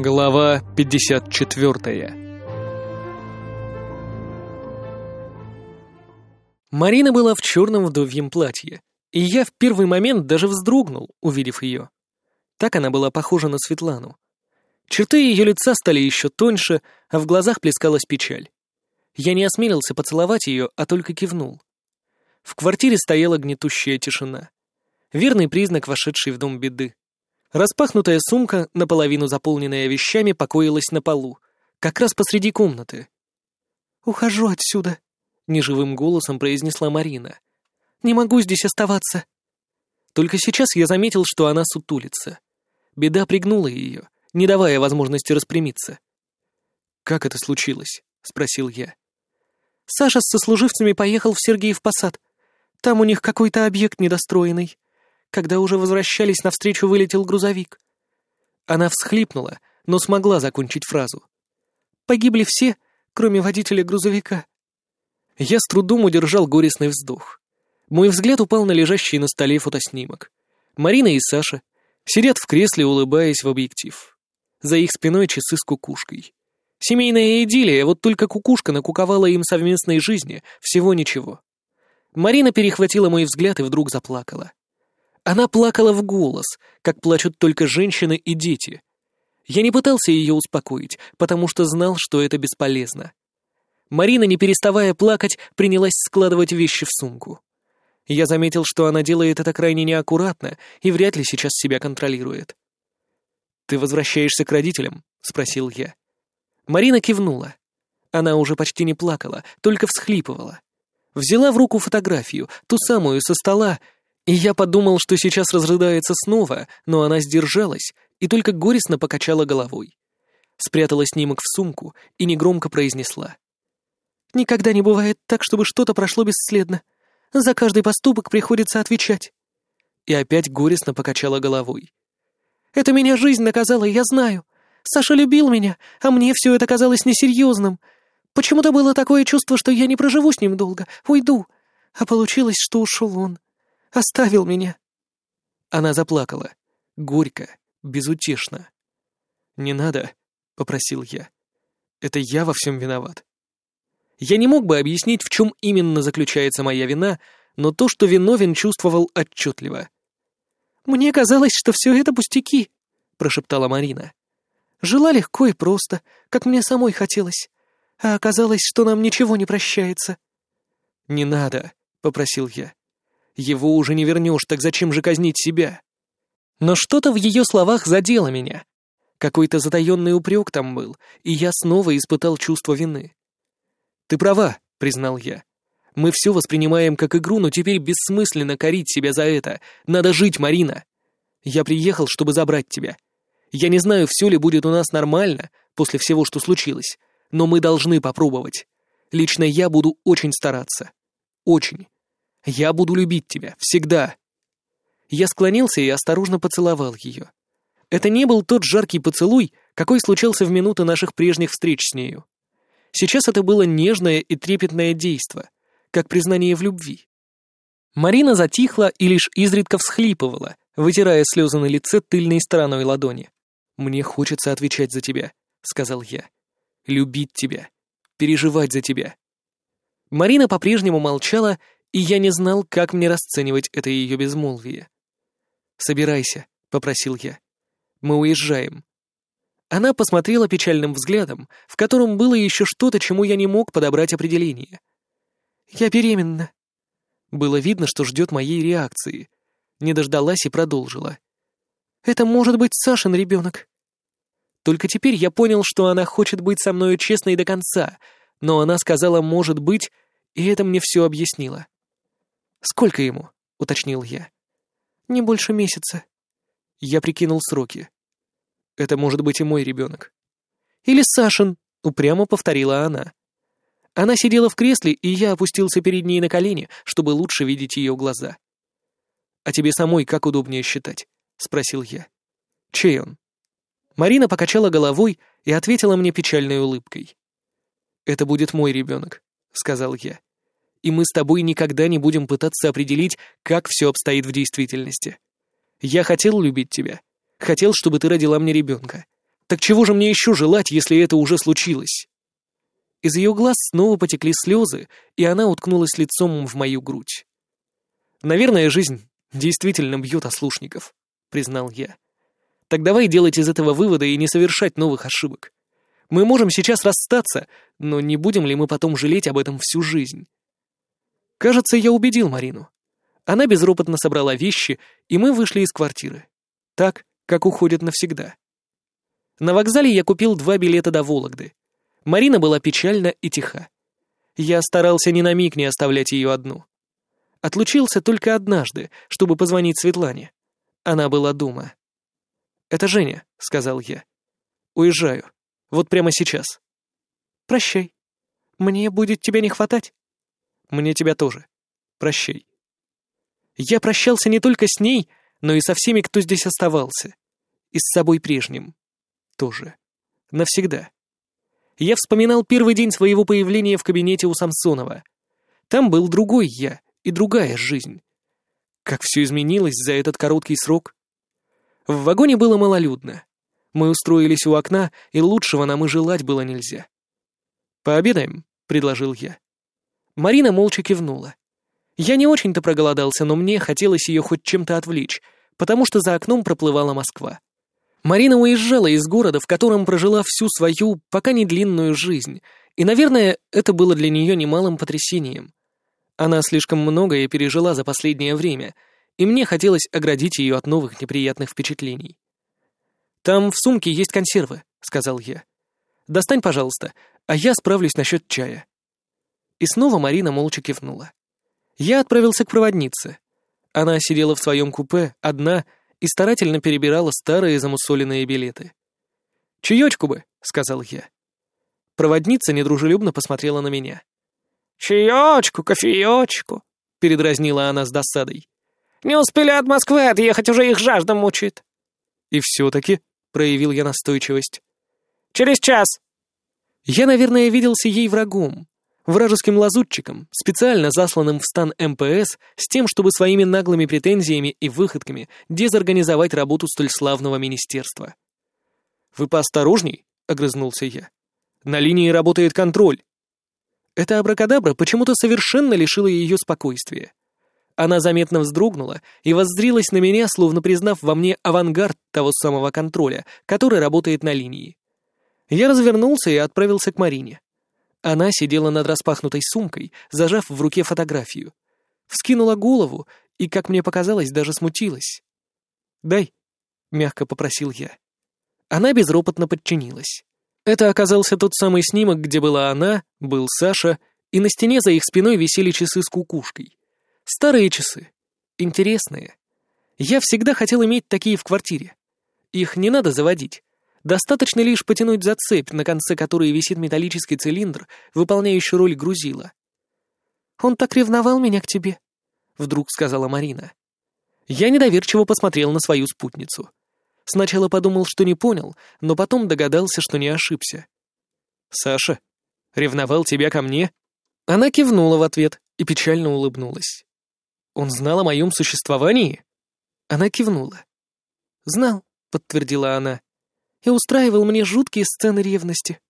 Глава 54 Марина была в черном вдовьем платье, и я в первый момент даже вздрогнул, увидев ее. Так она была похожа на Светлану. Черты ее лица стали еще тоньше, а в глазах плескалась печаль. Я не осмелился поцеловать ее, а только кивнул. В квартире стояла гнетущая тишина. Верный признак вошедшей в дом беды. Распахнутая сумка, наполовину заполненная вещами, покоилась на полу, как раз посреди комнаты. «Ухожу отсюда», — неживым голосом произнесла Марина. «Не могу здесь оставаться». Только сейчас я заметил, что она сутулится. Беда пригнула ее, не давая возможности распрямиться. «Как это случилось?» — спросил я. «Саша с сослуживцами поехал в Сергеев Посад. Там у них какой-то объект недостроенный. Когда уже возвращались, навстречу вылетел грузовик. Она всхлипнула, но смогла закончить фразу. Погибли все, кроме водителя грузовика. Я с трудом удержал горестный вздох. Мой взгляд упал на лежащий на столе фотоснимок. Марина и Саша сидят в кресле, улыбаясь в объектив. За их спиной часы с кукушкой. Семейная идиллия, вот только кукушка накуковала им совместной жизни, всего ничего. Марина перехватила мой взгляд и вдруг заплакала. Она плакала в голос, как плачут только женщины и дети. Я не пытался ее успокоить, потому что знал, что это бесполезно. Марина, не переставая плакать, принялась складывать вещи в сумку. Я заметил, что она делает это крайне неаккуратно и вряд ли сейчас себя контролирует. «Ты возвращаешься к родителям?» — спросил я. Марина кивнула. Она уже почти не плакала, только всхлипывала. Взяла в руку фотографию, ту самую со стола, и я подумал, что сейчас разрыдается снова, но она сдержалась и только горестно покачала головой. Спрятала снимок в сумку и негромко произнесла. «Никогда не бывает так, чтобы что-то прошло бесследно. За каждый поступок приходится отвечать». И опять горестно покачала головой. «Это меня жизнь наказала, я знаю. Саша любил меня, а мне все это казалось несерьезным. Почему-то было такое чувство, что я не проживу с ним долго, уйду. А получилось, что ушел он. Оставил меня!» Она заплакала. Горько, безутешно. «Не надо», — попросил я. «Это я во всем виноват». Я не мог бы объяснить, в чем именно заключается моя вина, но то, что виновен, чувствовал отчетливо. «Мне казалось, что все это пустяки», — прошептала Марина. «Жила легко и просто, как мне самой хотелось, а оказалось, что нам ничего не прощается». «Не надо», — попросил я. Его уже не вернешь, так зачем же казнить себя? Но что-то в ее словах задело меня. Какой-то затаенный упрек там был, и я снова испытал чувство вины. «Ты права», — признал я. «Мы все воспринимаем как игру, но теперь бессмысленно корить себя за это. Надо жить, Марина. Я приехал, чтобы забрать тебя. Я не знаю, все ли будет у нас нормально после всего, что случилось, но мы должны попробовать. Лично я буду очень стараться. Очень. Я буду любить тебя, всегда!» Я склонился и осторожно поцеловал ее. Это не был тот жаркий поцелуй, какой случался в минуты наших прежних встреч с нею. Сейчас это было нежное и трепетное действо, как признание в любви. Марина затихла и лишь изредка всхлипывала, вытирая слезы на лице тыльной стороной ладони. «Мне хочется отвечать за тебя», — сказал я. «Любить тебя, переживать за тебя». Марина по-прежнему молчала и я не знал, как мне расценивать это ее безмолвие. «Собирайся», — попросил я. «Мы уезжаем». Она посмотрела печальным взглядом, в котором было еще что-то, чему я не мог подобрать определение. «Я беременна». Было видно, что ждет моей реакции. Не дождалась и продолжила. «Это может быть Сашин ребенок». Только теперь я понял, что она хочет быть со мною честной до конца, но она сказала «может быть», и это мне все объяснило. «Сколько ему?» — уточнил я. «Не больше месяца». Я прикинул сроки. «Это может быть и мой ребенок». «Или Сашин», — упрямо повторила она. Она сидела в кресле, и я опустился перед ней на колени, чтобы лучше видеть ее глаза. «А тебе самой как удобнее считать?» — спросил я. «Чей он?» Марина покачала головой и ответила мне печальной улыбкой. «Это будет мой ребенок», — сказал я и мы с тобой никогда не будем пытаться определить, как все обстоит в действительности. Я хотел любить тебя. Хотел, чтобы ты родила мне ребенка. Так чего же мне еще желать, если это уже случилось? Из ее глаз снова потекли слезы, и она уткнулась лицом в мою грудь. «Наверное, жизнь действительно бьет ослушников», — признал я. «Так давай делать из этого вывода и не совершать новых ошибок. Мы можем сейчас расстаться, но не будем ли мы потом жалеть об этом всю жизнь?» Кажется, я убедил Марину. Она безропотно собрала вещи, и мы вышли из квартиры. Так, как уходят навсегда. На вокзале я купил два билета до Вологды. Марина была печальна и тиха. Я старался ни на миг не оставлять ее одну. Отлучился только однажды, чтобы позвонить Светлане. Она была дома. «Это Женя», — сказал я. «Уезжаю. Вот прямо сейчас». «Прощай. Мне будет тебя не хватать». «Мне тебя тоже. Прощай». Я прощался не только с ней, но и со всеми, кто здесь оставался. И с собой прежним. Тоже. Навсегда я вспоминал первый день своего появления в кабинете у Самсонова. Там был другой я и другая жизнь. Как все изменилось за этот короткий срок. В вагоне было малолюдно. Мы устроились у окна, и лучшего нам и желать было нельзя. «Пообедаем», — предложил я. Марина молча кивнула. Я не очень-то проголодался, но мне хотелось ее хоть чем-то отвлечь, потому что за окном проплывала Москва. Марина уезжала из города, в котором прожила всю свою, пока не длинную жизнь, и, наверное, это было для нее немалым потрясением. Она слишком многое пережила за последнее время, и мне хотелось оградить ее от новых неприятных впечатлений. «Там в сумке есть консервы», — сказал я. «Достань, пожалуйста, а я справлюсь насчет чая». И снова Марина молча кивнула. Я отправился к проводнице. Она сидела в своем купе, одна — и старательно перебирала старые замусоленные билеты. «Чаечку бы», — сказал я. Проводница недружелюбно посмотрела на меня. «Чаечку, кофеечку», — передразнила она с досадой. «Не успели от Москвы отъехать, уже их жажда мучает». «И все-таки», — проявил я настойчивость. «Через час». Я, наверное, виделся ей врагом, вражеским лазутчиком, специально засланным в стан МПС с тем, чтобы своими наглыми претензиями и выходками дезорганизовать работу столь славного министерства. «Вы поосторожней», — огрызнулся я. «На линии работает контроль». Эта абракадабра почему-то совершенно лишила ее спокойствия. Она заметно вздрогнула и воззрилась на меня, словно признав во мне авангард того самого контроля, который работает на линии. Я развернулся и отправился к Марине. Она сидела над распахнутой сумкой, зажав в руке фотографию. Вскинула голову и, как мне показалось, даже смутилась. «Дай», — мягко попросил я. Она безропотно подчинилась. Это оказался тот самый снимок, где была она, был Саша, и на стене за их спиной висели часы с кукушкой. Старые часы. Интересные. Я всегда хотел иметь такие в квартире. Их не надо заводить. Достаточно лишь потянуть за цепь, на конце которой висит металлический цилиндр, выполняющий роль грузила. «Он так ревновал меня к тебе», — вдруг сказала Марина. Я недоверчиво посмотрел на свою спутницу. Сначала подумал, что не понял, но потом догадался, что не ошибся. «Саша, ревновал тебя ко мне?» Она кивнула в ответ и печально улыбнулась. «Он знал о моем существовании?» Она кивнула. «Знал», — подтвердила она и устраивал мне жуткие сцены ревности.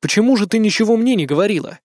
«Почему же ты ничего мне не говорила?»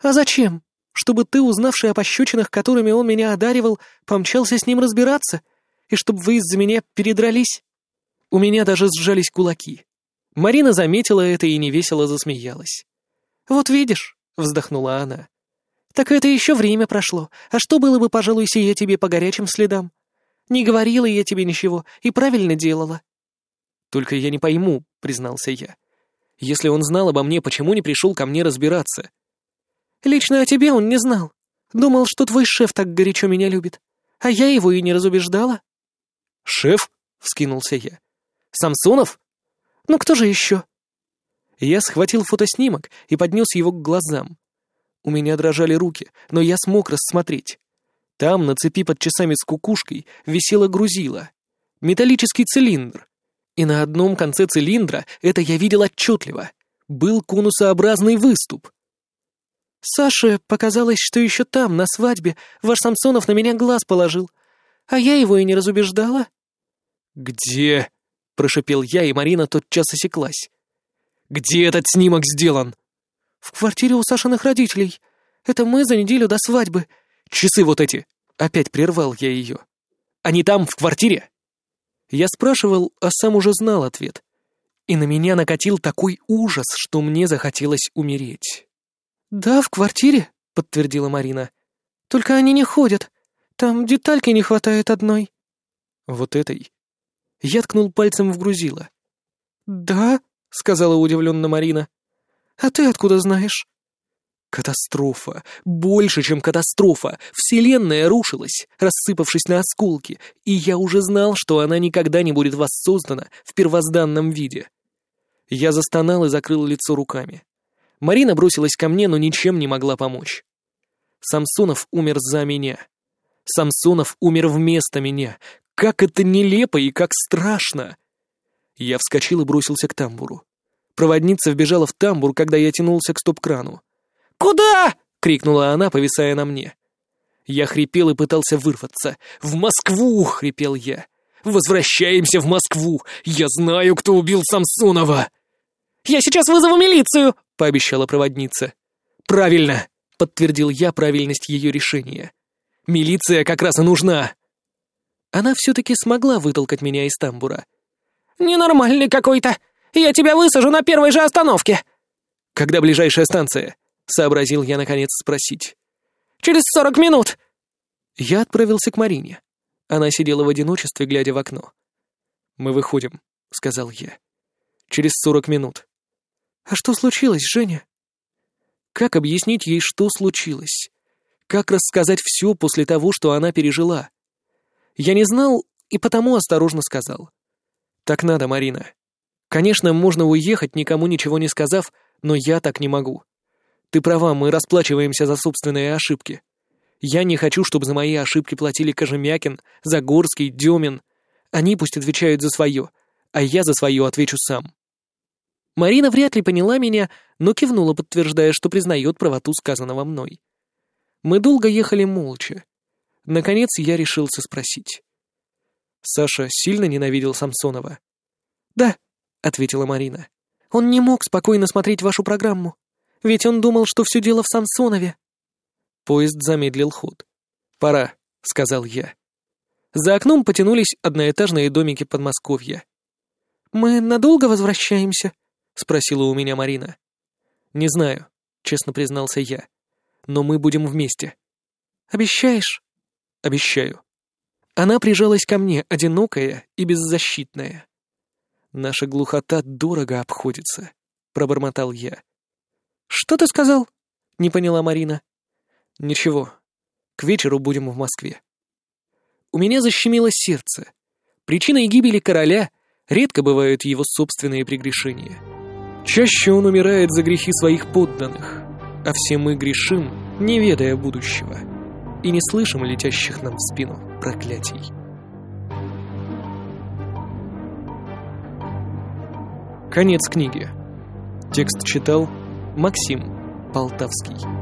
«А зачем? Чтобы ты, узнавший о пощечинах, которыми он меня одаривал, помчался с ним разбираться? И чтобы вы из-за меня передрались?» У меня даже сжались кулаки. Марина заметила это и невесело засмеялась. «Вот видишь», — вздохнула она. «Так это еще время прошло. А что было бы, пожалуй, я тебе по горячим следам? Не говорила я тебе ничего и правильно делала. «Только я не пойму», — признался я. «Если он знал обо мне, почему не пришел ко мне разбираться?» «Лично о тебе он не знал. Думал, что твой шеф так горячо меня любит. А я его и не разубеждала». «Шеф?» — вскинулся я. «Самсонов?» «Ну кто же еще?» Я схватил фотоснимок и поднес его к глазам. У меня дрожали руки, но я смог рассмотреть. Там, на цепи под часами с кукушкой, висело грузило. Металлический цилиндр, и на одном конце цилиндра, это я видел отчетливо, был конусообразный выступ. «Саше показалось, что еще там, на свадьбе, ваш Самсонов на меня глаз положил, а я его и не разубеждала». «Где?» — прошипел я, и Марина тотчас осеклась. «Где этот снимок сделан?» «В квартире у Сашиных родителей. Это мы за неделю до свадьбы». «Часы вот эти!» — опять прервал я ее. «Они там, в квартире?» Я спрашивал, а сам уже знал ответ. И на меня накатил такой ужас, что мне захотелось умереть. «Да, в квартире», — подтвердила Марина. «Только они не ходят. Там детальки не хватает одной». «Вот этой?» Я ткнул пальцем в грузило. «Да», — сказала удивленно Марина. «А ты откуда знаешь?» Катастрофа. Больше, чем катастрофа. Вселенная рушилась, рассыпавшись на осколки, и я уже знал, что она никогда не будет воссоздана в первозданном виде. Я застонал и закрыл лицо руками. Марина бросилась ко мне, но ничем не могла помочь. Самсонов умер за меня. Самсонов умер вместо меня. Как это нелепо и как страшно! Я вскочил и бросился к тамбуру. Проводница вбежала в тамбур, когда я тянулся к стоп-крану. «Куда?» — крикнула она, повисая на мне. Я хрипел и пытался вырваться. «В Москву!» — хрипел я. «Возвращаемся в Москву! Я знаю, кто убил Самсонова!» «Я сейчас вызову милицию!» — пообещала проводница. «Правильно!» — подтвердил я правильность ее решения. «Милиция как раз и нужна!» Она все-таки смогла вытолкать меня из тамбура. «Ненормальный какой-то! Я тебя высажу на первой же остановке!» «Когда ближайшая станция?» — сообразил я, наконец, спросить. «Через сорок минут!» Я отправился к Марине. Она сидела в одиночестве, глядя в окно. «Мы выходим», — сказал я. «Через сорок минут». «А что случилось, Женя?» Как объяснить ей, что случилось? Как рассказать все после того, что она пережила? Я не знал и потому осторожно сказал. «Так надо, Марина. Конечно, можно уехать, никому ничего не сказав, но я так не могу. Ты права, мы расплачиваемся за собственные ошибки. Я не хочу, чтобы за мои ошибки платили Кожемякин, Загорский, Демин. Они пусть отвечают за свое, а я за свое отвечу сам. Марина вряд ли поняла меня, но кивнула, подтверждая, что признает правоту сказанного мной. Мы долго ехали молча. Наконец я решился спросить. Саша сильно ненавидел Самсонова? «Да», — ответила Марина. «Он не мог спокойно смотреть вашу программу. Ведь он думал, что все дело в Самсонове. Поезд замедлил ход. «Пора», — сказал я. За окном потянулись одноэтажные домики Подмосковья. «Мы надолго возвращаемся?» — спросила у меня Марина. «Не знаю», — честно признался я. «Но мы будем вместе». «Обещаешь?» «Обещаю». Она прижалась ко мне, одинокая и беззащитная. «Наша глухота дорого обходится», — пробормотал я. «Что ты сказал?» — не поняла Марина. «Ничего. К вечеру будем в Москве». У меня защемило сердце. Причиной гибели короля редко бывают его собственные прегрешения. Чаще он умирает за грехи своих подданных, а все мы грешим, не ведая будущего, и не слышим летящих нам в спину проклятий. Конец книги. Текст читал Максим Полтавский